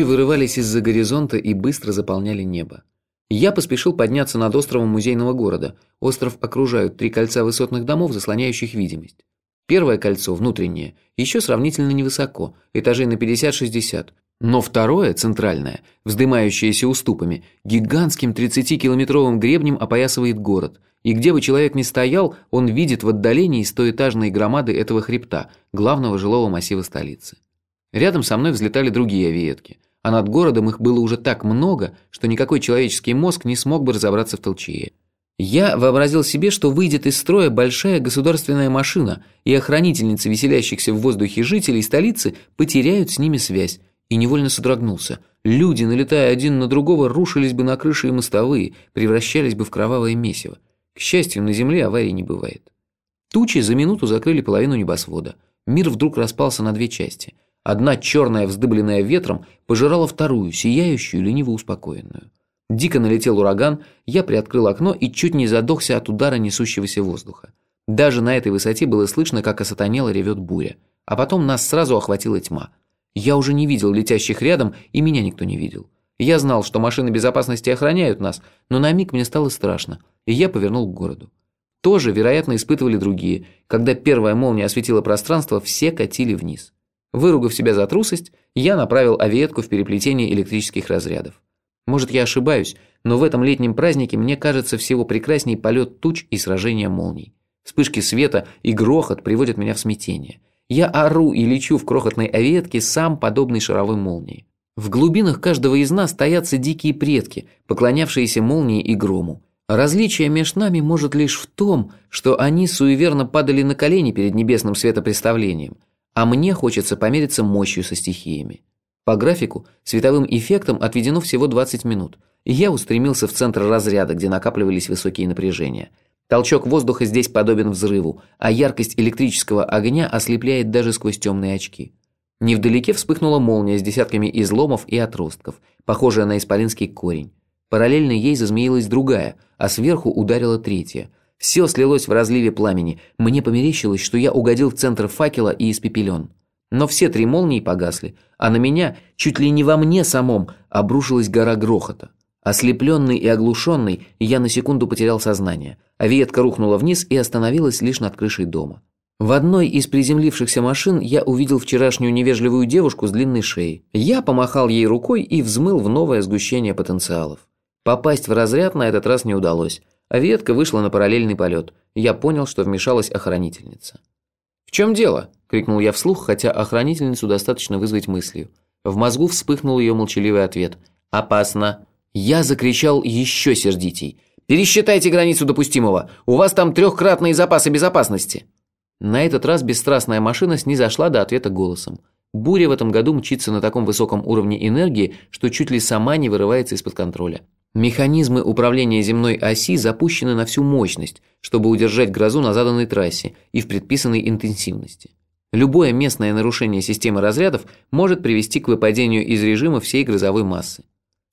Тучи вырывались из-за горизонта и быстро заполняли небо. Я поспешил подняться над островом музейного города. Остров окружают три кольца высотных домов, заслоняющих видимость. Первое кольцо, внутреннее, еще сравнительно невысоко, этажей на 50-60. Но второе, центральное, вздымающееся уступами, гигантским 30-километровым гребнем опоясывает город. И где бы человек ни стоял, он видит в отдалении стоэтажные громады этого хребта, главного жилого массива столицы. Рядом со мной взлетали другие авиетки, а над городом их было уже так много, что никакой человеческий мозг не смог бы разобраться в толчее. Я вообразил себе, что выйдет из строя большая государственная машина, и охранительницы веселящихся в воздухе жителей столицы потеряют с ними связь, и невольно содрогнулся. Люди, налетая один на другого, рушились бы на крыши и мостовые, превращались бы в кровавое месиво. К счастью, на земле аварий не бывает. Тучи за минуту закрыли половину небосвода. Мир вдруг распался на две части – Одна черная, вздыбленная ветром, пожирала вторую, сияющую, лениво успокоенную. Дико налетел ураган, я приоткрыл окно и чуть не задохся от удара несущегося воздуха. Даже на этой высоте было слышно, как осатанело ревет буря. А потом нас сразу охватила тьма. Я уже не видел летящих рядом, и меня никто не видел. Я знал, что машины безопасности охраняют нас, но на миг мне стало страшно, и я повернул к городу. Тоже, вероятно, испытывали другие. Когда первая молния осветила пространство, все катили вниз. Выругав себя за трусость, я направил авиетку в переплетение электрических разрядов. Может, я ошибаюсь, но в этом летнем празднике мне кажется всего прекрасней полет туч и сражение молний. Вспышки света и грохот приводят меня в смятение. Я ору и лечу в крохотной авиетке, сам подобный шаровой молнии. В глубинах каждого из нас стоятся дикие предки, поклонявшиеся молнии и грому. Различие между нами может лишь в том, что они суеверно падали на колени перед небесным светопреставлением – а мне хочется помериться мощью со стихиями. По графику световым эффектом отведено всего 20 минут, и я устремился в центр разряда, где накапливались высокие напряжения. Толчок воздуха здесь подобен взрыву, а яркость электрического огня ослепляет даже сквозь темные очки. Невдалеке вспыхнула молния с десятками изломов и отростков, похожая на исполинский корень. Параллельно ей зазмеилась другая, а сверху ударила третья – все слилось в разливе пламени. Мне померещилось, что я угодил в центр факела и испепелен. Но все три молнии погасли, а на меня, чуть ли не во мне самом, обрушилась гора грохота. Ослепленный и оглушенный, я на секунду потерял сознание, а ветка рухнула вниз и остановилась лишь над крышей дома. В одной из приземлившихся машин я увидел вчерашнюю невежливую девушку с длинной шеей. Я помахал ей рукой и взмыл в новое сгущение потенциалов. Попасть в разряд на этот раз не удалось. А ветка вышла на параллельный полет. Я понял, что вмешалась охранительница. «В чем дело?» – крикнул я вслух, хотя охранительницу достаточно вызвать мыслью. В мозгу вспыхнул ее молчаливый ответ. «Опасно!» Я закричал еще сердитей. «Пересчитайте границу допустимого! У вас там трехкратные запасы безопасности!» На этот раз бесстрастная машина снизошла до ответа голосом. Буря в этом году мчится на таком высоком уровне энергии, что чуть ли сама не вырывается из-под контроля. Механизмы управления земной оси запущены на всю мощность, чтобы удержать грозу на заданной трассе и в предписанной интенсивности. Любое местное нарушение системы разрядов может привести к выпадению из режима всей грозовой массы.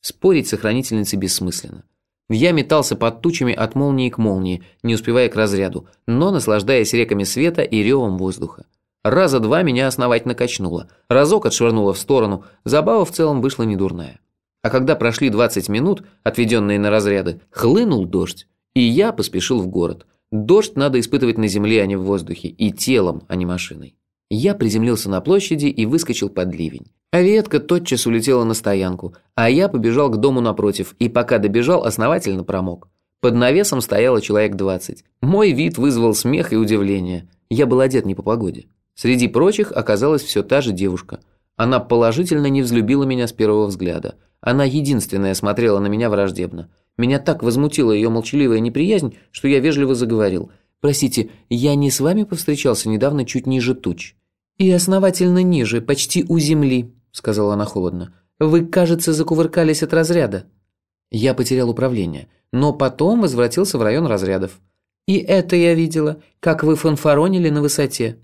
Спорить с охранительницей бессмысленно. Я метался под тучами от молнии к молнии, не успевая к разряду, но наслаждаясь реками света и ревом воздуха. Раза два меня основательно качнуло, разок отшвырнуло в сторону, забава в целом вышла недурная. А когда прошли 20 минут, отведенные на разряды, хлынул дождь, и я поспешил в город. Дождь надо испытывать на земле, а не в воздухе, и телом, а не машиной. Я приземлился на площади и выскочил под ливень. А ветка тотчас улетела на стоянку, а я побежал к дому напротив, и пока добежал, основательно промок. Под навесом стояло человек 20. Мой вид вызвал смех и удивление. Я был одет не по погоде. Среди прочих оказалась все та же девушка. Она положительно не взлюбила меня с первого взгляда – она единственная смотрела на меня враждебно. Меня так возмутила ее молчаливая неприязнь, что я вежливо заговорил. «Простите, я не с вами повстречался недавно чуть ниже туч?» «И основательно ниже, почти у земли», — сказала она холодно. «Вы, кажется, закувыркались от разряда». Я потерял управление, но потом возвратился в район разрядов. «И это я видела, как вы фанфаронили на высоте».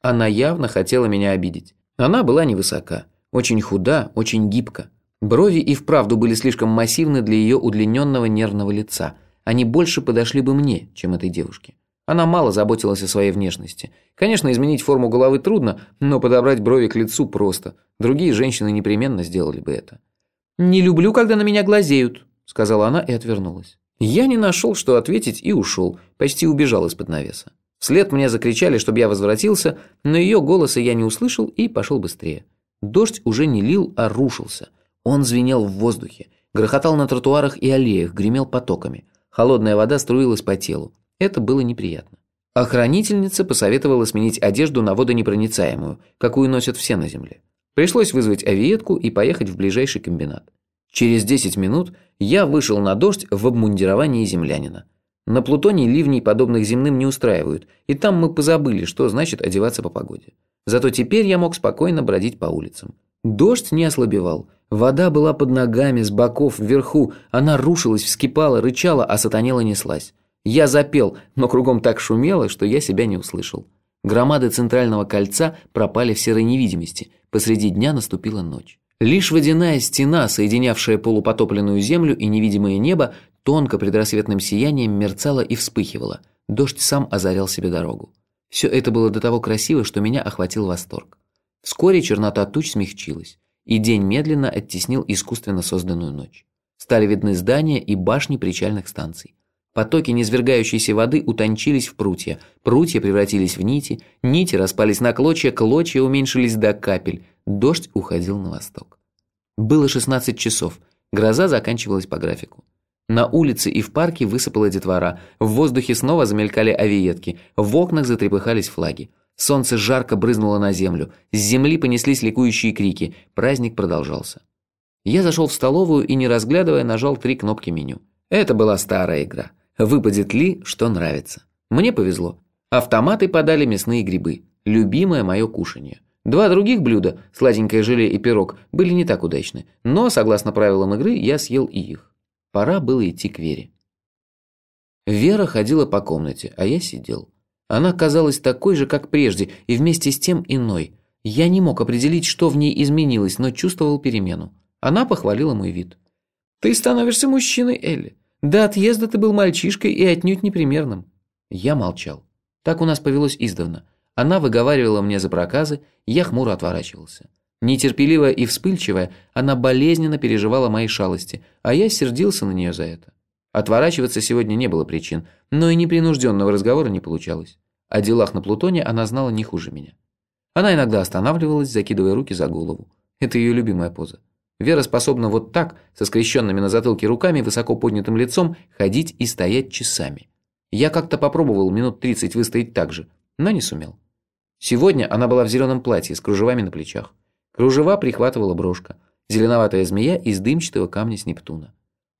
Она явно хотела меня обидеть. Она была невысока, очень худа, очень гибка. Брови и вправду были слишком массивны для ее удлиненного нервного лица. Они больше подошли бы мне, чем этой девушке. Она мало заботилась о своей внешности. Конечно, изменить форму головы трудно, но подобрать брови к лицу просто. Другие женщины непременно сделали бы это. «Не люблю, когда на меня глазеют», – сказала она и отвернулась. Я не нашел, что ответить, и ушел, почти убежал из-под навеса. Вслед мне закричали, чтобы я возвратился, но ее голоса я не услышал и пошел быстрее. Дождь уже не лил, а рушился. Он звенел в воздухе, грохотал на тротуарах и аллеях, гремел потоками. Холодная вода струилась по телу. Это было неприятно. Охранительница посоветовала сменить одежду на водонепроницаемую, какую носят все на земле. Пришлось вызвать авиетку и поехать в ближайший комбинат. Через 10 минут я вышел на дождь в обмундировании землянина. На Плутоне ливней подобных земным не устраивают, и там мы позабыли, что значит одеваться по погоде. Зато теперь я мог спокойно бродить по улицам. Дождь не ослабевал. Вода была под ногами, с боков, вверху. Она рушилась, вскипала, рычала, а сатанела неслась. Я запел, но кругом так шумело, что я себя не услышал. Громады центрального кольца пропали в серой невидимости. Посреди дня наступила ночь. Лишь водяная стена, соединявшая полупотопленную землю и невидимое небо, тонко предрассветным сиянием мерцала и вспыхивала. Дождь сам озарял себе дорогу. Все это было до того красиво, что меня охватил восторг. Вскоре чернота туч смягчилась, и день медленно оттеснил искусственно созданную ночь. Стали видны здания и башни причальных станций. Потоки низвергающейся воды утончились в прутья, прутья превратились в нити, нити распались на клочья, клочья уменьшились до капель, дождь уходил на восток. Было 16 часов, гроза заканчивалась по графику. На улице и в парке высыпала детвора, в воздухе снова замелькали авиетки, в окнах затрепыхались флаги. Солнце жарко брызнуло на землю, с земли понеслись ликующие крики, праздник продолжался. Я зашел в столовую и, не разглядывая, нажал три кнопки меню. Это была старая игра – выпадет ли, что нравится. Мне повезло. Автоматы подали мясные грибы. Любимое мое кушанье. Два других блюда, сладенькое желе и пирог, были не так удачны, но, согласно правилам игры, я съел и их. Пора было идти к Вере. Вера ходила по комнате, а я сидел. Она казалась такой же, как прежде, и вместе с тем иной. Я не мог определить, что в ней изменилось, но чувствовал перемену. Она похвалила мой вид. «Ты становишься мужчиной, Элли. До отъезда ты был мальчишкой и отнюдь непримерным. Я молчал. Так у нас повелось издавна. Она выговаривала мне за проказы, я хмуро отворачивался. Нетерпеливая и вспыльчивая, она болезненно переживала мои шалости, а я сердился на нее за это. Отворачиваться сегодня не было причин, но и непринужденного разговора не получалось. О делах на Плутоне она знала не хуже меня. Она иногда останавливалась, закидывая руки за голову. Это ее любимая поза. Вера способна вот так, со скрещенными на затылке руками, высоко поднятым лицом, ходить и стоять часами. Я как-то попробовал минут 30 выстоять так же, но не сумел. Сегодня она была в зеленом платье с кружевами на плечах. Кружева прихватывала брошка. Зеленоватая змея из дымчатого камня с Нептуна.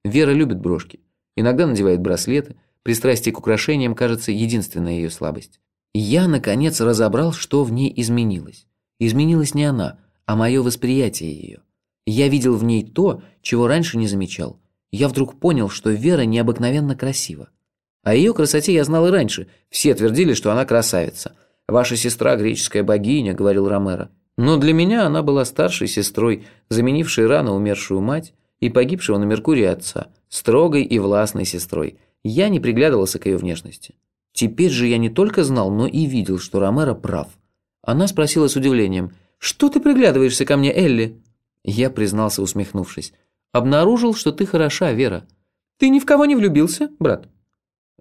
Вера любит брошки. Иногда надевает браслеты. Пристрастие к украшениям кажется единственная ее слабость. Я, наконец, разобрал, что в ней изменилось. Изменилась не она, а мое восприятие ее. Я видел в ней то, чего раньше не замечал. Я вдруг понял, что Вера необыкновенно красива. О ее красоте я знал и раньше. Все твердили, что она красавица. «Ваша сестра – греческая богиня», – говорил Ромеро. Но для меня она была старшей сестрой, заменившей рано умершую мать и погибшего на Меркурии отца, строгой и властной сестрой. Я не приглядывался к ее внешности. Теперь же я не только знал, но и видел, что Ромеро прав. Она спросила с удивлением, «Что ты приглядываешься ко мне, Элли?» Я признался, усмехнувшись. «Обнаружил, что ты хороша, Вера». «Ты ни в кого не влюбился, брат?»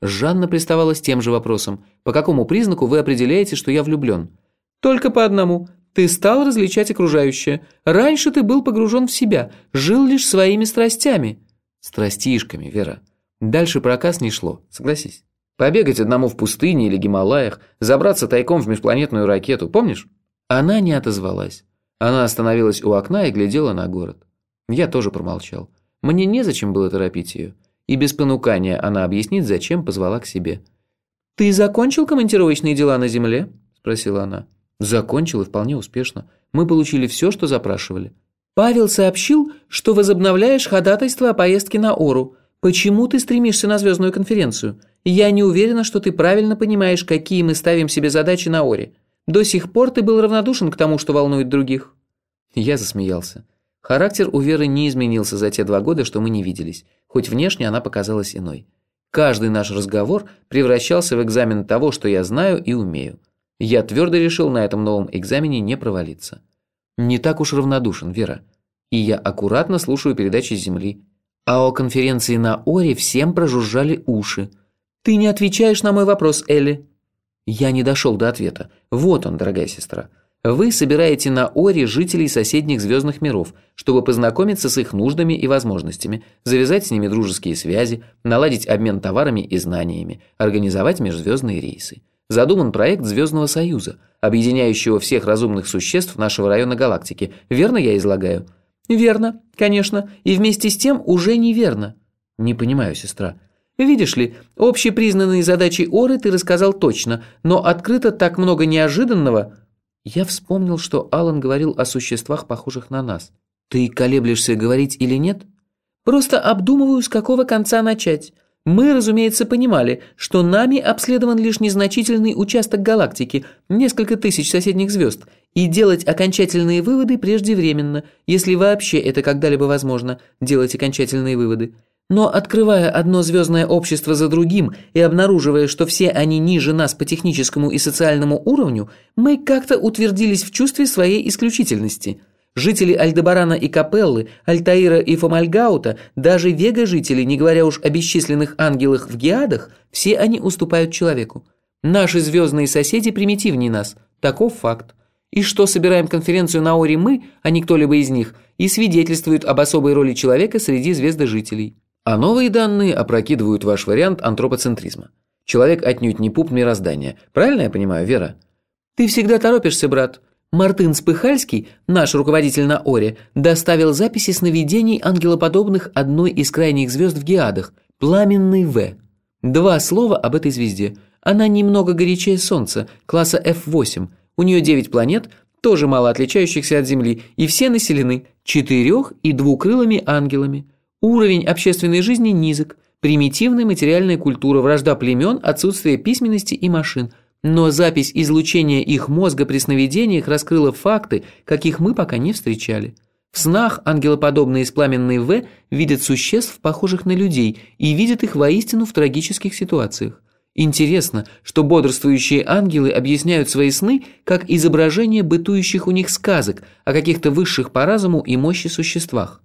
Жанна приставала с тем же вопросом. «По какому признаку вы определяете, что я влюблен?» «Только по одному. Ты стал различать окружающее. Раньше ты был погружен в себя, жил лишь своими страстями». «Страстишками, Вера. Дальше проказ не шло, согласись. Побегать одному в пустыне или Гималаях, забраться тайком в межпланетную ракету, помнишь?» Она не отозвалась. Она остановилась у окна и глядела на город. Я тоже промолчал. Мне незачем было торопить ее. И без понукания она объяснит, зачем позвала к себе. «Ты закончил командировочные дела на Земле?» – спросила она. «Закончил и вполне успешно. Мы получили все, что запрашивали». «Павел сообщил, что возобновляешь ходатайство о поездке на Ору. Почему ты стремишься на звездную конференцию? Я не уверена, что ты правильно понимаешь, какие мы ставим себе задачи на Оре. До сих пор ты был равнодушен к тому, что волнует других». Я засмеялся. Характер у Веры не изменился за те два года, что мы не виделись, хоть внешне она показалась иной. Каждый наш разговор превращался в экзамен того, что я знаю и умею. Я твердо решил на этом новом экзамене не провалиться. Не так уж равнодушен, Вера. И я аккуратно слушаю передачи с Земли. А о конференции на Оре всем прожужжали уши. «Ты не отвечаешь на мой вопрос, Элли». Я не дошел до ответа. Вот он, дорогая сестра. Вы собираете на Оре жителей соседних звездных миров, чтобы познакомиться с их нуждами и возможностями, завязать с ними дружеские связи, наладить обмен товарами и знаниями, организовать межзвездные рейсы. Задуман проект Звездного Союза, объединяющего всех разумных существ нашего района галактики. Верно я излагаю? Верно, конечно, и вместе с тем уже неверно. Не понимаю, сестра. Видишь ли, общепризнанные задачи Оры ты рассказал точно, но открыто так много неожиданного. Я вспомнил, что Алан говорил о существах, похожих на нас. Ты колеблешься, говорить или нет? Просто обдумываю, с какого конца начать. Мы, разумеется, понимали, что нами обследован лишь незначительный участок галактики, несколько тысяч соседних звезд, и делать окончательные выводы преждевременно, если вообще это когда-либо возможно, делать окончательные выводы. Но открывая одно звездное общество за другим и обнаруживая, что все они ниже нас по техническому и социальному уровню, мы как-то утвердились в чувстве своей исключительности – Жители Альдебарана и Капеллы, Альтаира и Фомальгаута, даже вега-жители, не говоря уж о бесчисленных ангелах в геадах, все они уступают человеку. Наши звездные соседи примитивнее нас. Таков факт. И что собираем конференцию на Оре мы, а не кто-либо из них, и свидетельствуют об особой роли человека среди звездожителей. А новые данные опрокидывают ваш вариант антропоцентризма. Человек отнюдь не пуп мироздания. Правильно я понимаю, Вера? Ты всегда торопишься, брат. Мартын Спыхальский, наш руководитель на Оре, доставил записи сновидений ангелоподобных одной из крайних звезд в Геадах – Пламенный В. Два слова об этой звезде. Она немного горячее Солнца, класса F8. У нее 9 планет, тоже мало отличающихся от Земли, и все населены четырех- и двукрылыми ангелами. Уровень общественной жизни низок, примитивная материальная культура, вражда племен, отсутствие письменности и машин – но запись излучения их мозга при сновидениях раскрыла факты, каких мы пока не встречали. В снах ангелоподобные пламенные В видят существ, похожих на людей, и видят их воистину в трагических ситуациях. Интересно, что бодрствующие ангелы объясняют свои сны как изображение бытующих у них сказок о каких-то высших по разуму и мощи существах.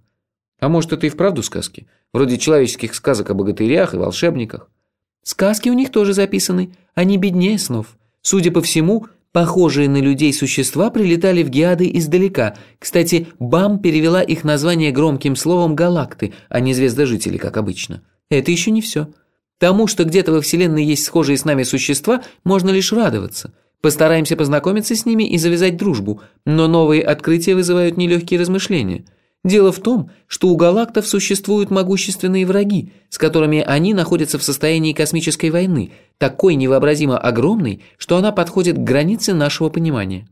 А может, это и вправду сказки? Вроде человеческих сказок о богатырях и волшебниках. Сказки у них тоже записаны, они беднее снов. Судя по всему, похожие на людей существа прилетали в Геады издалека. Кстати, БАМ перевела их название громким словом «галакты», а не «звездожители», как обычно. Это еще не все. Тому, что где-то во Вселенной есть схожие с нами существа, можно лишь радоваться. Постараемся познакомиться с ними и завязать дружбу, но новые открытия вызывают нелегкие размышления – Дело в том, что у галактов существуют могущественные враги, с которыми они находятся в состоянии космической войны, такой невообразимо огромной, что она подходит к границе нашего понимания.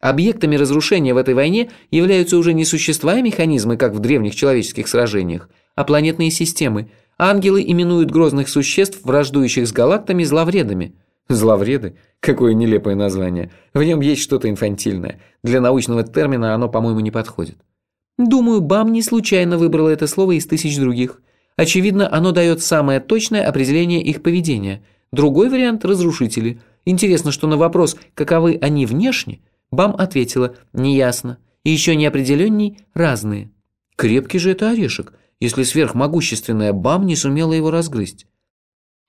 Объектами разрушения в этой войне являются уже не существа и механизмы, как в древних человеческих сражениях, а планетные системы. Ангелы именуют грозных существ, враждующих с галактами, зловредами. Зловреды? Какое нелепое название. В нем есть что-то инфантильное. Для научного термина оно, по-моему, не подходит. Думаю, БАМ не случайно выбрала это слово из тысяч других. Очевидно, оно дает самое точное определение их поведения. Другой вариант – разрушители. Интересно, что на вопрос, каковы они внешне, БАМ ответила «неясно». И еще неопределенней – разные. Крепкий же это орешек, если сверхмогущественная БАМ не сумела его разгрызть.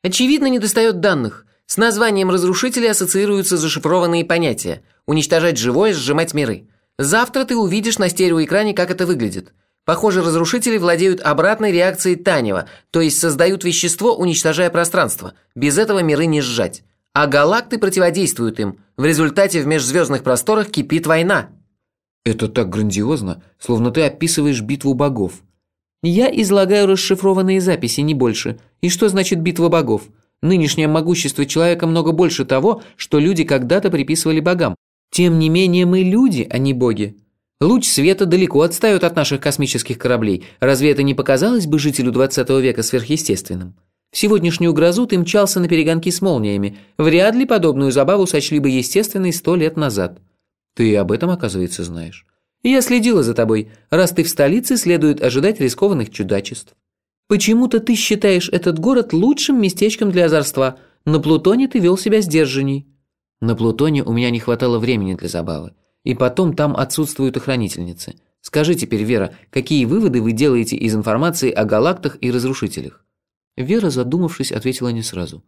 Очевидно, недостает данных. С названием разрушителя ассоциируются зашифрованные понятия – уничтожать живое, сжимать миры – Завтра ты увидишь на стереоэкране, как это выглядит. Похоже, разрушители владеют обратной реакцией Танева, то есть создают вещество, уничтожая пространство. Без этого миры не сжать. А галакты противодействуют им. В результате в межзвездных просторах кипит война. Это так грандиозно, словно ты описываешь битву богов. Я излагаю расшифрованные записи, не больше. И что значит битва богов? Нынешнее могущество человека много больше того, что люди когда-то приписывали богам. Тем не менее мы люди, а не боги. Луч света далеко отстает от наших космических кораблей. Разве это не показалось бы жителю 20 века сверхъестественным? В сегодняшнюю грозу ты мчался на перегонки с молниями. Вряд ли подобную забаву сочли бы естественной сто лет назад. Ты об этом, оказывается, знаешь. Я следила за тобой. Раз ты в столице, следует ожидать рискованных чудачеств. Почему-то ты считаешь этот город лучшим местечком для озорства. На Плутоне ты вел себя сдержанней». На Плутоне у меня не хватало времени для забавы. И потом там отсутствуют охранительницы. Скажи теперь, Вера, какие выводы вы делаете из информации о галактах и разрушителях? Вера, задумавшись, ответила не сразу.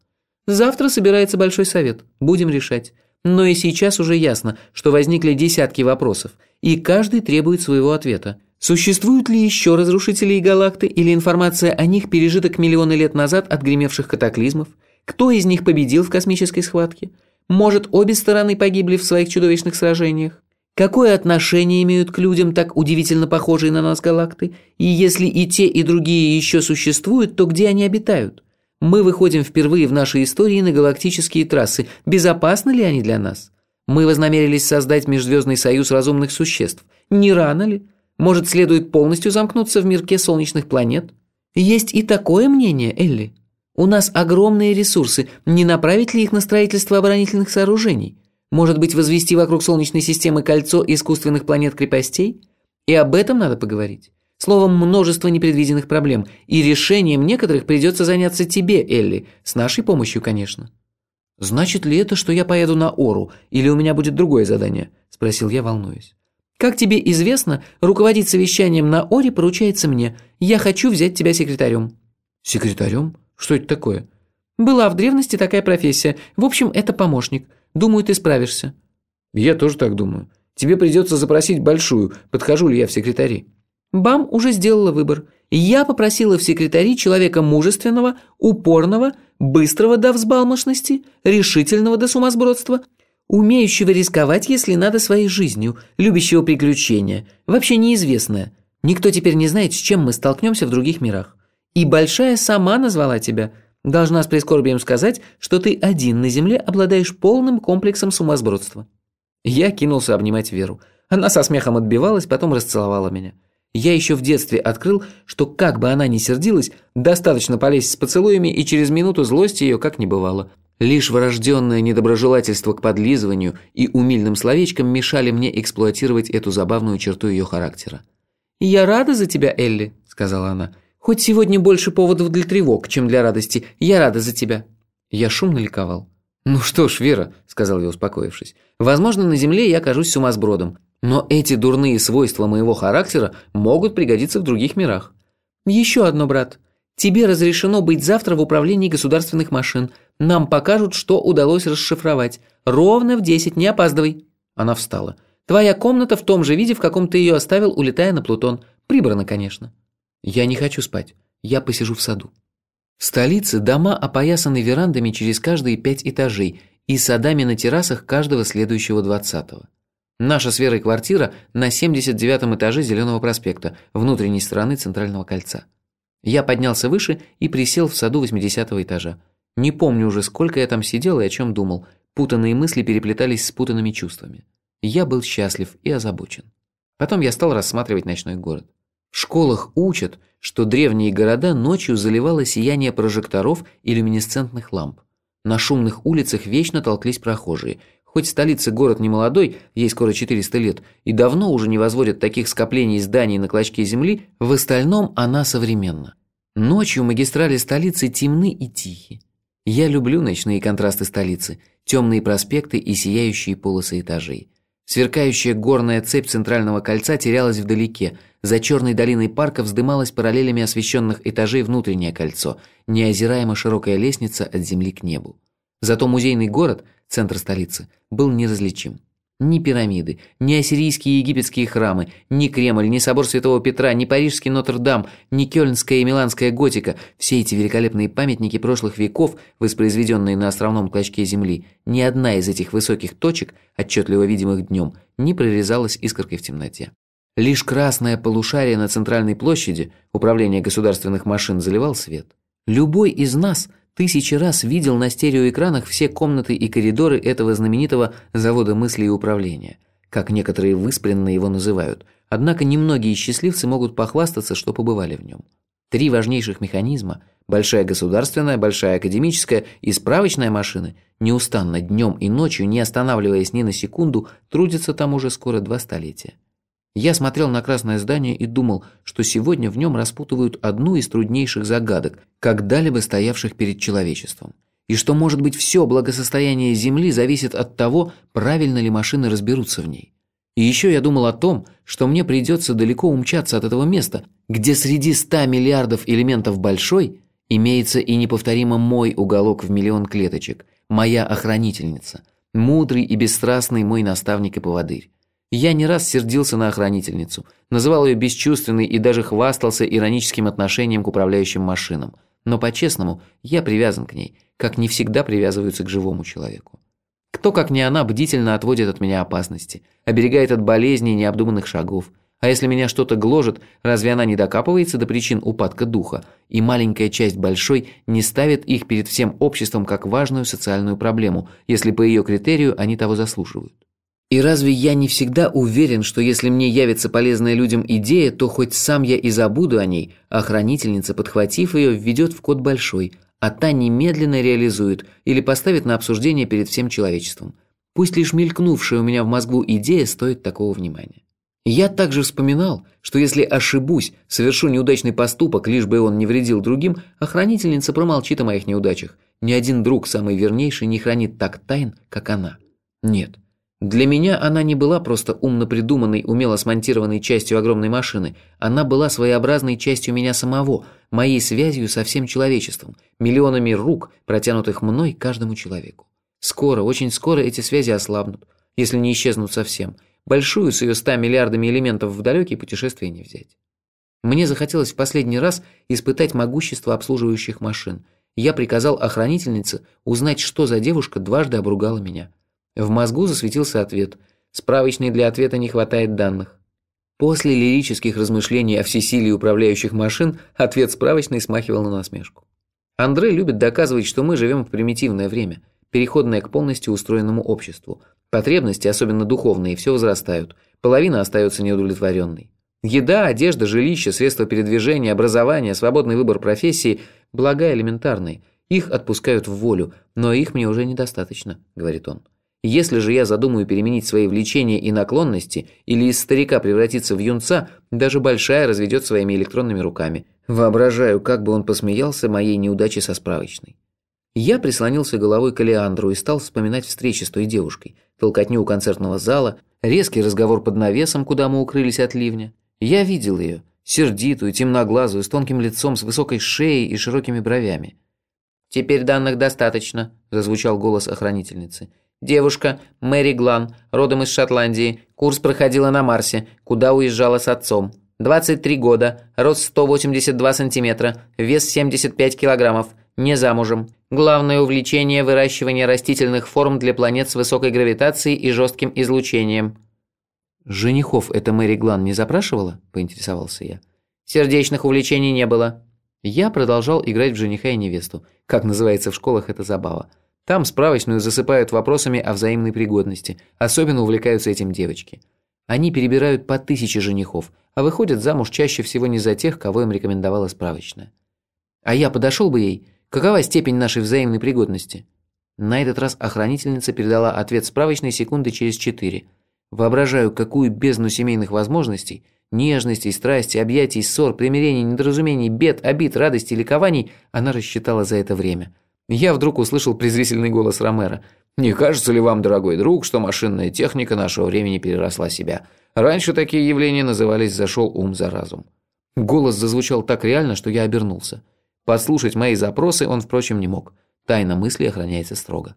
Завтра собирается большой совет. Будем решать. Но и сейчас уже ясно, что возникли десятки вопросов, и каждый требует своего ответа. Существуют ли еще разрушители и галакты, или информация о них пережиток миллионы лет назад от гремевших катаклизмов? Кто из них победил в космической схватке? Может, обе стороны погибли в своих чудовищных сражениях? Какое отношение имеют к людям так удивительно похожие на нас галакты? И если и те, и другие еще существуют, то где они обитают? Мы выходим впервые в нашей истории на галактические трассы. Безопасны ли они для нас? Мы вознамерились создать межзвездный союз разумных существ. Не рано ли? Может, следует полностью замкнуться в мирке солнечных планет? Есть и такое мнение, Элли. У нас огромные ресурсы. Не направить ли их на строительство оборонительных сооружений? Может быть, возвести вокруг Солнечной системы кольцо искусственных планет-крепостей? И об этом надо поговорить. Словом, множество непредвиденных проблем, и решением некоторых придется заняться тебе, Элли, с нашей помощью, конечно. «Значит ли это, что я поеду на Ору, или у меня будет другое задание?» – спросил я, волнуясь. «Как тебе известно, руководить совещанием на Оре поручается мне. Я хочу взять тебя секретарем». «Секретарем? Что это такое?» «Была в древности такая профессия. В общем, это помощник. Думаю, ты справишься». «Я тоже так думаю. Тебе придется запросить большую, подхожу ли я в секретари». БАМ уже сделала выбор. Я попросила в секретари человека мужественного, упорного, быстрого до взбалмошности, решительного до сумасбродства, умеющего рисковать, если надо, своей жизнью, любящего приключения, вообще неизвестное. Никто теперь не знает, с чем мы столкнемся в других мирах. И Большая сама назвала тебя – Должна с прискорбием сказать, что ты один на земле обладаешь полным комплексом сумасбродства». Я кинулся обнимать Веру. Она со смехом отбивалась, потом расцеловала меня. Я еще в детстве открыл, что как бы она ни сердилась, достаточно полезть с поцелуями, и через минуту злости ее как не бывало. Лишь врожденное недоброжелательство к подлизыванию и умильным словечкам мешали мне эксплуатировать эту забавную черту ее характера. «Я рада за тебя, Элли», — сказала она. Хоть сегодня больше поводов для тревог, чем для радости. Я рада за тебя». Я шумно ликовал. «Ну что ж, Вера», — сказал я, успокоившись, «возможно, на земле я окажусь сумасбродом, но эти дурные свойства моего характера могут пригодиться в других мирах». «Еще одно, брат. Тебе разрешено быть завтра в управлении государственных машин. Нам покажут, что удалось расшифровать. Ровно в десять, не опаздывай». Она встала. «Твоя комната в том же виде, в каком ты ее оставил, улетая на Плутон. Прибрано, конечно». Я не хочу спать. Я посижу в саду. В столице дома опоясаны верандами через каждые пять этажей и садами на террасах каждого следующего двадцатого. Наша с Верой квартира на 79 этаже Зеленого проспекта, внутренней стороны Центрального кольца. Я поднялся выше и присел в саду 80 этажа. Не помню уже, сколько я там сидел и о чем думал. Путанные мысли переплетались с путанными чувствами. Я был счастлив и озабочен. Потом я стал рассматривать ночной город. В школах учат, что древние города ночью заливало сияние прожекторов и люминесцентных ламп. На шумных улицах вечно толклись прохожие. Хоть столица город не молодой, ей скоро 400 лет, и давно уже не возводят таких скоплений зданий на клочке земли, в остальном она современна. Ночью магистрали столицы темны и тихи. Я люблю ночные контрасты столицы, темные проспекты и сияющие полосы этажей. Сверкающая горная цепь центрального кольца терялась вдалеке. За черной долиной парка вздымалась параллелями освещенных этажей внутреннее кольцо, неозираемо широкая лестница от земли к небу. Зато музейный город, центр столицы, был неразличим. Ни пирамиды, ни ассирийские и египетские храмы, ни Кремль, ни собор Святого Петра, ни парижский Нотр-Дам, ни кёльнская и миланская готика – все эти великолепные памятники прошлых веков, воспроизведенные на островном клочке земли, ни одна из этих высоких точек, отчетливо видимых днем, не прорезалась искоркой в темноте. Лишь красное полушарие на центральной площади, управление государственных машин, заливал свет. Любой из нас – тысячи раз видел на стереоэкранах все комнаты и коридоры этого знаменитого завода мысли и управления, как некоторые выспренно его называют, однако немногие счастливцы могут похвастаться, что побывали в нем. Три важнейших механизма – большая государственная, большая академическая и справочная машины – неустанно днем и ночью, не останавливаясь ни на секунду, трудятся там уже скоро два столетия. Я смотрел на красное здание и думал, что сегодня в нем распутывают одну из труднейших загадок, когда-либо стоявших перед человечеством. И что, может быть, все благосостояние Земли зависит от того, правильно ли машины разберутся в ней. И еще я думал о том, что мне придется далеко умчаться от этого места, где среди ста миллиардов элементов большой имеется и неповторимо мой уголок в миллион клеточек, моя охранительница, мудрый и бесстрастный мой наставник и поводырь. Я не раз сердился на охранительницу, называл ее бесчувственной и даже хвастался ироническим отношением к управляющим машинам. Но по-честному, я привязан к ней, как не всегда привязываются к живому человеку. Кто, как не она, бдительно отводит от меня опасности, оберегает от болезней и необдуманных шагов. А если меня что-то гложет, разве она не докапывается до причин упадка духа, и маленькая часть большой не ставит их перед всем обществом как важную социальную проблему, если по ее критерию они того заслуживают? И разве я не всегда уверен, что если мне явится полезная людям идея, то хоть сам я и забуду о ней, а хранительница, подхватив ее, введет в код большой, а та немедленно реализует или поставит на обсуждение перед всем человечеством. Пусть лишь мелькнувшая у меня в мозгу идея стоит такого внимания. Я также вспоминал, что если ошибусь, совершу неудачный поступок, лишь бы он не вредил другим, охранительница промолчит о моих неудачах. Ни один друг, самый вернейший, не хранит так тайн, как она. Нет, для меня она не была просто умно придуманной, умело смонтированной частью огромной машины. Она была своеобразной частью меня самого, моей связью со всем человечеством, миллионами рук, протянутых мной каждому человеку. Скоро, очень скоро эти связи ослабнут, если не исчезнут совсем. Большую с ее ста миллиардами элементов в далекие путешествия не взять. Мне захотелось в последний раз испытать могущество обслуживающих машин. Я приказал охранительнице узнать, что за девушка дважды обругала меня. В мозгу засветился ответ. Справочной для ответа не хватает данных. После лирических размышлений о всесилии управляющих машин, ответ справочной смахивал на насмешку. Андрей любит доказывать, что мы живем в примитивное время, переходное к полностью устроенному обществу. Потребности, особенно духовные, все возрастают, половина остается неудовлетворенной. Еда, одежда, жилище, средства передвижения, образование, свободный выбор профессии – блага элементарные. Их отпускают в волю, но их мне уже недостаточно, говорит он. Если же я задумаю переменить свои влечения и наклонности, или из старика превратиться в юнца, даже большая разведет своими электронными руками. Воображаю, как бы он посмеялся моей неудаче со справочной. Я прислонился головой к Алеандру и стал вспоминать встречи с той девушкой, толкотню у концертного зала, резкий разговор под навесом, куда мы укрылись от ливня. Я видел ее, сердитую, темноглазую, с тонким лицом, с высокой шеей и широкими бровями. «Теперь данных достаточно», – зазвучал голос охранительницы. Девушка, Мэри Глан, родом из Шотландии, курс проходила на Марсе, куда уезжала с отцом. 23 года, рост 182 сантиметра, вес 75 килограммов, не замужем. Главное увлечение – выращивание растительных форм для планет с высокой гравитацией и жестким излучением. «Женихов это Мэри Глан не запрашивала?» – поинтересовался я. «Сердечных увлечений не было». Я продолжал играть в жениха и невесту. Как называется в школах эта забава. Там справочную засыпают вопросами о взаимной пригодности. Особенно увлекаются этим девочки. Они перебирают по тысяче женихов, а выходят замуж чаще всего не за тех, кого им рекомендовала справочная. А я подошел бы ей. Какова степень нашей взаимной пригодности? На этот раз охранительница передала ответ справочной секунды через четыре. Воображаю, какую бездну семейных возможностей, нежностей, страсти, объятий, ссор, примирений, недоразумений, бед, обид, радости, ликований она рассчитала за это время – я вдруг услышал презрительный голос Ромера. «Не кажется ли вам, дорогой друг, что машинная техника нашего времени переросла себя? Раньше такие явления назывались «зашел ум за разум». Голос зазвучал так реально, что я обернулся. Подслушать мои запросы он, впрочем, не мог. Тайна мысли охраняется строго.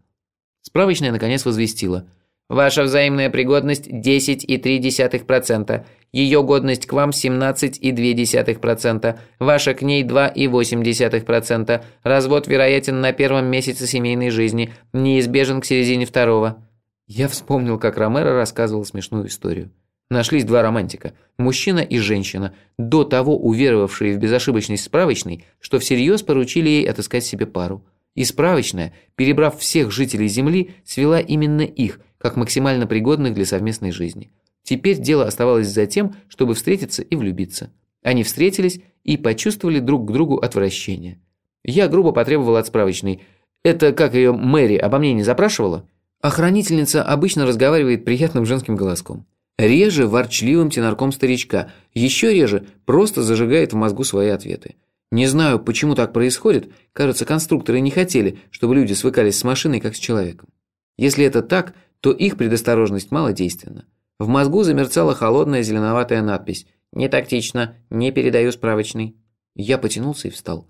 Справочная, наконец, возвестила. «Ваша взаимная пригодность 10,3%. Ее годность к вам 17,2%, ваша к ней 2,8%. Развод вероятен на первом месяце семейной жизни, неизбежен к середине второго». Я вспомнил, как Ромеро рассказывал смешную историю. Нашлись два романтика – мужчина и женщина, до того уверовавшие в безошибочность справочной, что всерьез поручили ей отыскать себе пару. И справочная, перебрав всех жителей Земли, свела именно их, как максимально пригодных для совместной жизни – Теперь дело оставалось за тем, чтобы встретиться и влюбиться. Они встретились и почувствовали друг к другу отвращение. Я грубо потребовал от справочной. «Это как ее Мэри обо мне не запрашивала?» Охранительница обычно разговаривает приятным женским голоском. Реже ворчливым тенарком старичка, еще реже просто зажигает в мозгу свои ответы. Не знаю, почему так происходит, кажется, конструкторы не хотели, чтобы люди свыкались с машиной как с человеком. Если это так, то их предосторожность малодейственна. В мозгу замерцала холодная зеленоватая надпись «Не тактично, не передаю справочный». Я потянулся и встал.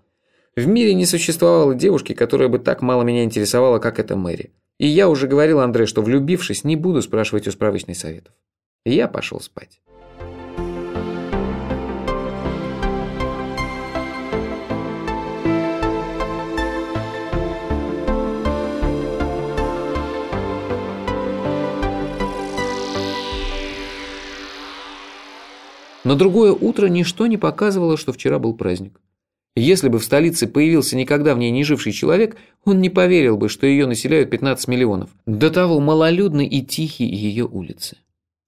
В мире не существовало девушки, которая бы так мало меня интересовала, как эта Мэри. И я уже говорил Андре, что влюбившись, не буду спрашивать у справочной советов. Я пошел спать. На другое утро ничто не показывало, что вчера был праздник. Если бы в столице появился никогда в ней не живший человек, он не поверил бы, что ее населяют 15 миллионов. До того малолюдны и тихие ее улицы.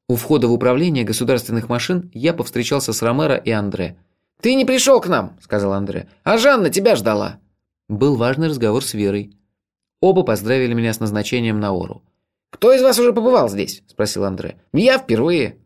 У входа в управление государственных машин я повстречался с Ромеро и Андре. «Ты не пришел к нам», – сказал Андре. «А Жанна тебя ждала». Был важный разговор с Верой. Оба поздравили меня с назначением на Ору. «Кто из вас уже побывал здесь?» – спросил Андре. «Я впервые».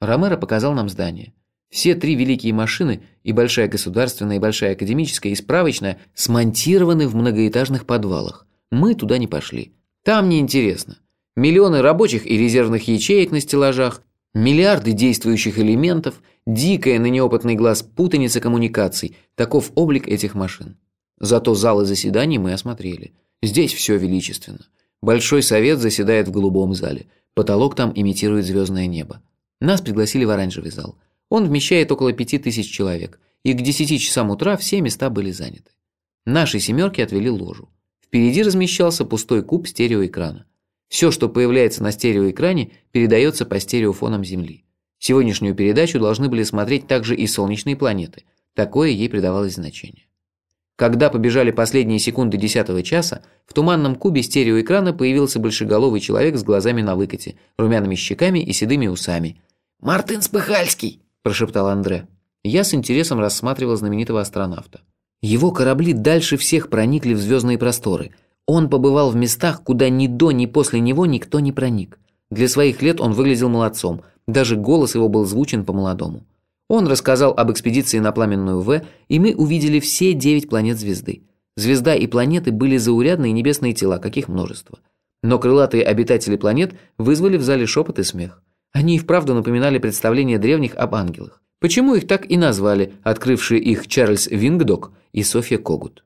Ромеро показал нам здание. Все три великие машины, и большая государственная, и большая академическая, и справочная, смонтированы в многоэтажных подвалах. Мы туда не пошли. Там неинтересно. Миллионы рабочих и резервных ячеек на стеллажах, миллиарды действующих элементов, дикая на неопытный глаз путаница коммуникаций – таков облик этих машин. Зато залы заседаний мы осмотрели. Здесь все величественно. Большой совет заседает в голубом зале. Потолок там имитирует звездное небо. Нас пригласили в оранжевый зал. Он вмещает около пяти тысяч человек, и к десяти часам утра все места были заняты. Нашей семерке отвели ложу. Впереди размещался пустой куб стереоэкрана. Все, что появляется на стереоэкране, передается по стереофонам Земли. Сегодняшнюю передачу должны были смотреть также и солнечные планеты. Такое ей придавалось значение. Когда побежали последние секунды десятого часа, в туманном кубе стереоэкрана появился большеголовый человек с глазами на выкате, румяными щеками и седыми усами – «Мартын Спыхальский!» – прошептал Андре. Я с интересом рассматривал знаменитого астронавта. Его корабли дальше всех проникли в звездные просторы. Он побывал в местах, куда ни до, ни после него никто не проник. Для своих лет он выглядел молодцом, даже голос его был звучен по-молодому. Он рассказал об экспедиции на пламенную В, и мы увидели все девять планет звезды. Звезда и планеты были заурядные небесные тела, каких множество. Но крылатые обитатели планет вызвали в зале шепот и смех. Они и вправду напоминали представления древних об ангелах. Почему их так и назвали, открывшие их Чарльз Вингдок и Софья Когут?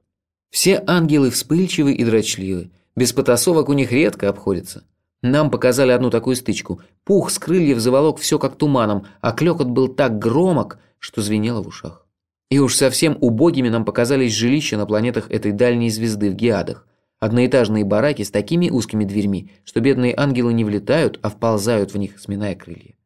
Все ангелы вспыльчивы и дрочливы. Без потасовок у них редко обходится. Нам показали одну такую стычку. Пух с крыльев заволок все как туманом, а клёкот был так громок, что звенело в ушах. И уж совсем убогими нам показались жилища на планетах этой дальней звезды в Геадах. Одноэтажные бараки с такими узкими дверьми, что бедные ангелы не влетают, а вползают в них, сминая крылья.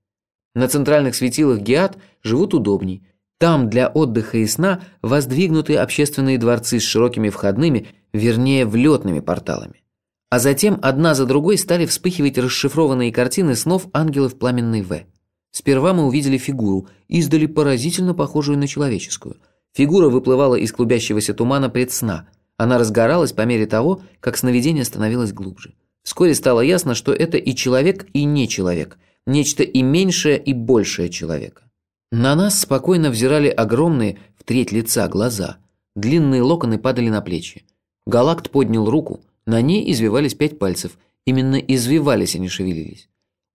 На центральных светилах Геат живут удобней. Там для отдыха и сна воздвигнуты общественные дворцы с широкими входными, вернее, влетными порталами. А затем одна за другой стали вспыхивать расшифрованные картины снов ангелов пламенной В. Сперва мы увидели фигуру, издали поразительно похожую на человеческую. Фигура выплывала из клубящегося тумана предсна – она разгоралась по мере того, как сновидение становилось глубже. Вскоре стало ясно, что это и человек, и не человек, нечто и меньшее, и большее человека. На нас спокойно взирали огромные, в треть лица, глаза. Длинные локоны падали на плечи. Галакт поднял руку, на ней извивались пять пальцев. Именно извивались, не шевелились.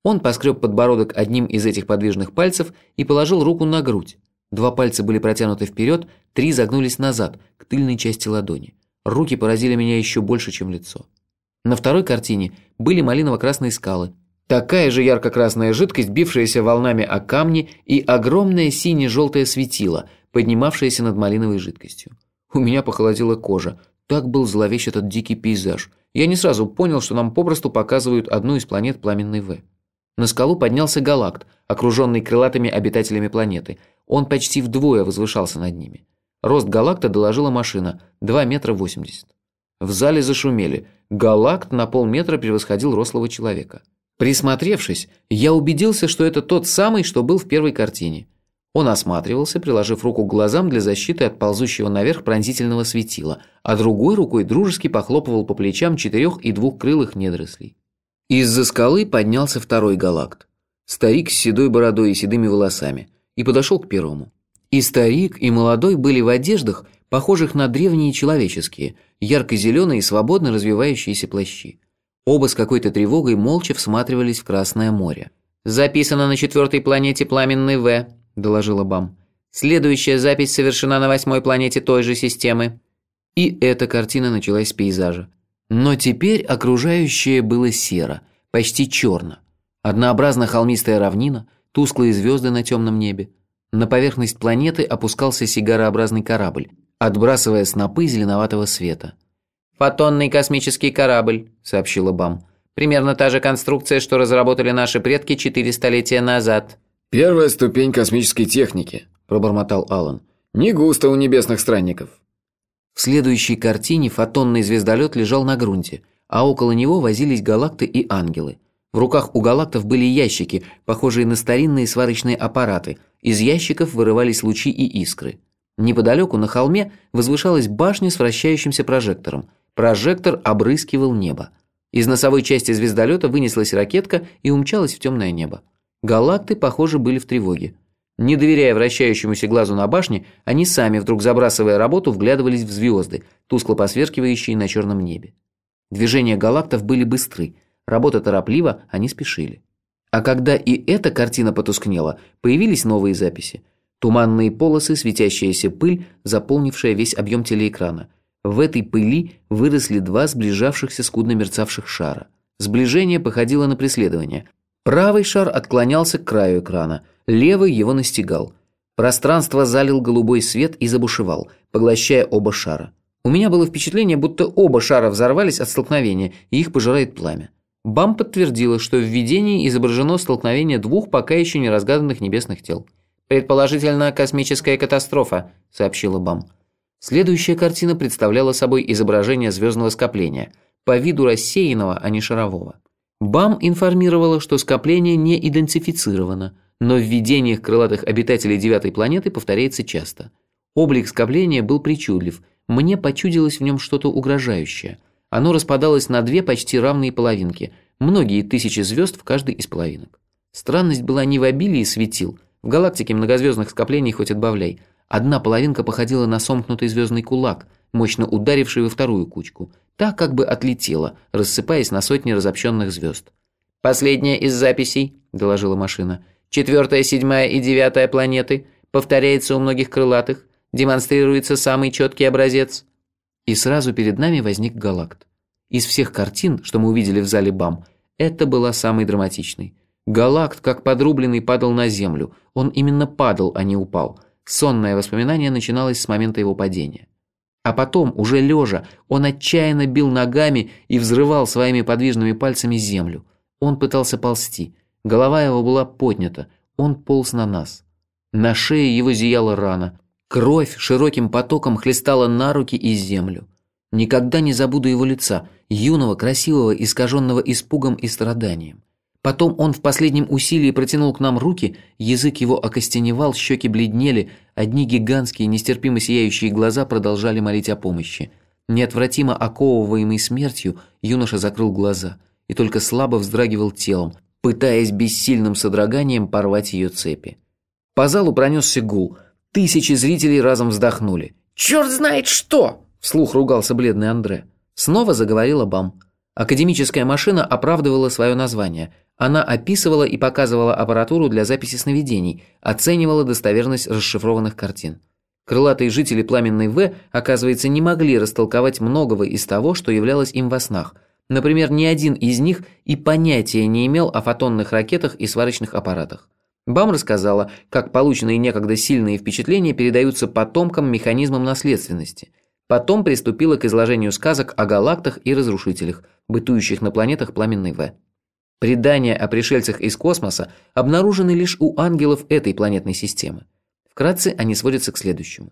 Он поскреб подбородок одним из этих подвижных пальцев и положил руку на грудь. Два пальца были протянуты вперед, три загнулись назад, к тыльной части ладони. Руки поразили меня еще больше, чем лицо. На второй картине были малиново-красные скалы. Такая же ярко-красная жидкость, бившаяся волнами о камни, и огромное сине-желтое светило, поднимавшееся над малиновой жидкостью. У меня похолодела кожа. Так был зловещ этот дикий пейзаж. Я не сразу понял, что нам попросту показывают одну из планет пламенной В. На скалу поднялся галакт, окруженный крылатыми обитателями планеты. Он почти вдвое возвышался над ними. Рост галакта доложила машина – 2 метра 80. В зале зашумели. Галакт на полметра превосходил рослого человека. Присмотревшись, я убедился, что это тот самый, что был в первой картине. Он осматривался, приложив руку к глазам для защиты от ползущего наверх пронзительного светила, а другой рукой дружески похлопывал по плечам четырех и двухкрылых недорослей. Из-за скалы поднялся второй галакт. Старик с седой бородой и седыми волосами. И подошел к первому. И старик, и молодой были в одеждах, похожих на древние человеческие, ярко-зеленые и свободно развивающиеся плащи. Оба с какой-то тревогой молча всматривались в Красное море. «Записано на четвертой планете Пламенный В», – доложила Бам. «Следующая запись совершена на восьмой планете той же системы». И эта картина началась с пейзажа. Но теперь окружающее было серо, почти черно. Однообразно холмистая равнина, тусклые звезды на темном небе. На поверхность планеты опускался сигарообразный корабль, отбрасывая снопы зеленоватого света. «Фотонный космический корабль», – сообщила Бам. «Примерно та же конструкция, что разработали наши предки четыре столетия назад». «Первая ступень космической техники», – пробормотал Алан. «Не густо у небесных странников». В следующей картине фотонный звездолет лежал на грунте, а около него возились галакты и ангелы. В руках у галактов были ящики, похожие на старинные сварочные аппараты. Из ящиков вырывались лучи и искры. Неподалеку на холме возвышалась башня с вращающимся прожектором. Прожектор обрыскивал небо. Из носовой части звездолета вынеслась ракетка и умчалась в темное небо. Галакты, похоже, были в тревоге. Не доверяя вращающемуся глазу на башне, они сами, вдруг забрасывая работу, вглядывались в звезды, тускло посверкивающие на черном небе. Движения галактов были быстры, работа тороплива, они спешили. А когда и эта картина потускнела, появились новые записи. Туманные полосы, светящаяся пыль, заполнившая весь объем телеэкрана. В этой пыли выросли два сближавшихся скудно мерцавших шара. Сближение походило на преследование. Правый шар отклонялся к краю экрана – левый его настигал. Пространство залил голубой свет и забушевал, поглощая оба шара. У меня было впечатление, будто оба шара взорвались от столкновения, и их пожирает пламя. Бам подтвердила, что в видении изображено столкновение двух пока еще не разгаданных небесных тел. «Предположительно, космическая катастрофа», – сообщила Бам. Следующая картина представляла собой изображение звездного скопления, по виду рассеянного, а не шарового. БАМ информировала, что скопление не идентифицировано, но в видениях крылатых обитателей девятой планеты повторяется часто. Облик скопления был причудлив, мне почудилось в нем что-то угрожающее. Оно распадалось на две почти равные половинки, многие тысячи звезд в каждой из половинок. Странность была не в обилии светил, в галактике многозвездных скоплений хоть отбавляй. Одна половинка походила на сомкнутый звездный кулак, мощно ударивший во вторую кучку. Та как бы отлетела, рассыпаясь на сотни разобщенных звезд. «Последняя из записей», – доложила машина – Четвертая, седьмая и девятая планеты повторяется у многих крылатых, демонстрируется самый четкий образец. И сразу перед нами возник галакт. Из всех картин, что мы увидели в зале БАМ, это была самой драматичной. Галакт, как подрубленный, падал на землю. Он именно падал, а не упал. Сонное воспоминание начиналось с момента его падения. А потом, уже лежа, он отчаянно бил ногами и взрывал своими подвижными пальцами землю. Он пытался ползти. Голова его была поднята, он полз на нас. На шее его зияла рана. Кровь широким потоком хлестала на руки и землю. Никогда не забуду его лица, юного, красивого, искаженного испугом и страданием. Потом он в последнем усилии протянул к нам руки, язык его окостеневал, щеки бледнели, одни гигантские, нестерпимо сияющие глаза продолжали молить о помощи. Неотвратимо оковываемый смертью, юноша закрыл глаза и только слабо вздрагивал телом, пытаясь бессильным содроганием порвать ее цепи. По залу пронесся гул. Тысячи зрителей разом вздохнули. «Черт знает что!» – вслух ругался бледный Андре. Снова заговорила Бам. Академическая машина оправдывала свое название. Она описывала и показывала аппаратуру для записи сновидений, оценивала достоверность расшифрованных картин. Крылатые жители Пламенной В, оказывается, не могли растолковать многого из того, что являлось им во снах – Например, ни один из них и понятия не имел о фотонных ракетах и сварочных аппаратах. Бам рассказала, как полученные некогда сильные впечатления передаются потомкам механизмам наследственности. Потом приступила к изложению сказок о галактах и разрушителях, бытующих на планетах Пламенной В. Предания о пришельцах из космоса обнаружены лишь у ангелов этой планетной системы. Вкратце они сводятся к следующему.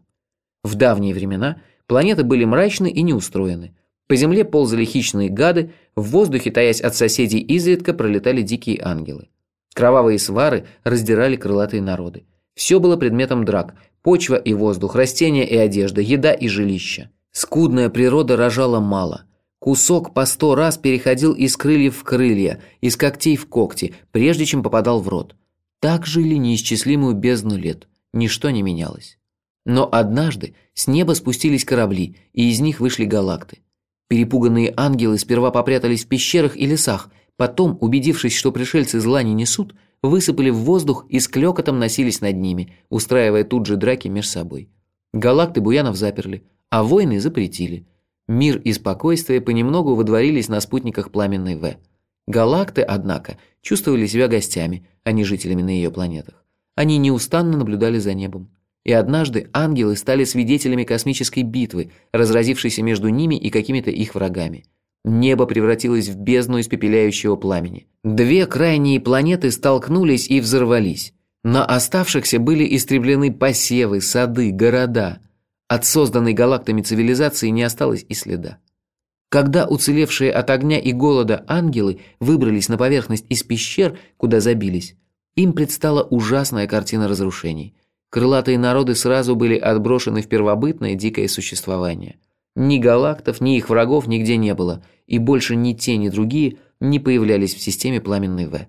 В давние времена планеты были мрачны и неустроены – по земле ползали хищные гады, в воздухе, таясь от соседей, изредка пролетали дикие ангелы. Кровавые свары раздирали крылатые народы. Все было предметом драк. Почва и воздух, растения и одежда, еда и жилища. Скудная природа рожала мало. Кусок по сто раз переходил из крыльев в крылья, из когтей в когти, прежде чем попадал в рот. Так жили неисчислимую бездну лет. Ничто не менялось. Но однажды с неба спустились корабли, и из них вышли галакты. Перепуганные ангелы сперва попрятались в пещерах и лесах, потом, убедившись, что пришельцы зла не несут, высыпали в воздух и с клёкотом носились над ними, устраивая тут же драки между собой. Галакты буянов заперли, а войны запретили. Мир и спокойствие понемногу выдворились на спутниках пламенной В. Галакты, однако, чувствовали себя гостями, а не жителями на ее планетах. Они неустанно наблюдали за небом. И однажды ангелы стали свидетелями космической битвы, разразившейся между ними и какими-то их врагами. Небо превратилось в бездну испепеляющего пламени. Две крайние планеты столкнулись и взорвались. На оставшихся были истреблены посевы, сады, города. От созданной галактами цивилизации не осталось и следа. Когда уцелевшие от огня и голода ангелы выбрались на поверхность из пещер, куда забились, им предстала ужасная картина разрушений. Крылатые народы сразу были отброшены в первобытное дикое существование. Ни галактов, ни их врагов нигде не было, и больше ни те, ни другие не появлялись в системе пламенной В.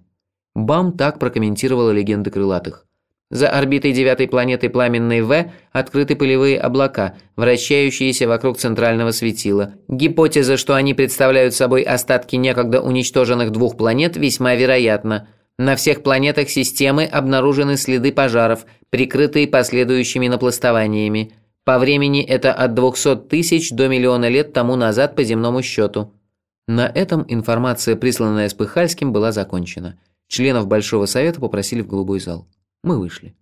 Бам так прокомментировала легенды крылатых. За орбитой девятой планеты пламенной В открыты пылевые облака, вращающиеся вокруг центрального светила. Гипотеза, что они представляют собой остатки некогда уничтоженных двух планет, весьма вероятна – на всех планетах системы обнаружены следы пожаров, прикрытые последующими напластованиями. По времени это от 200 тысяч до миллиона лет тому назад по земному счету. На этом информация, присланная с Пыхальским, была закончена. Членов Большого Совета попросили в голубой зал. Мы вышли.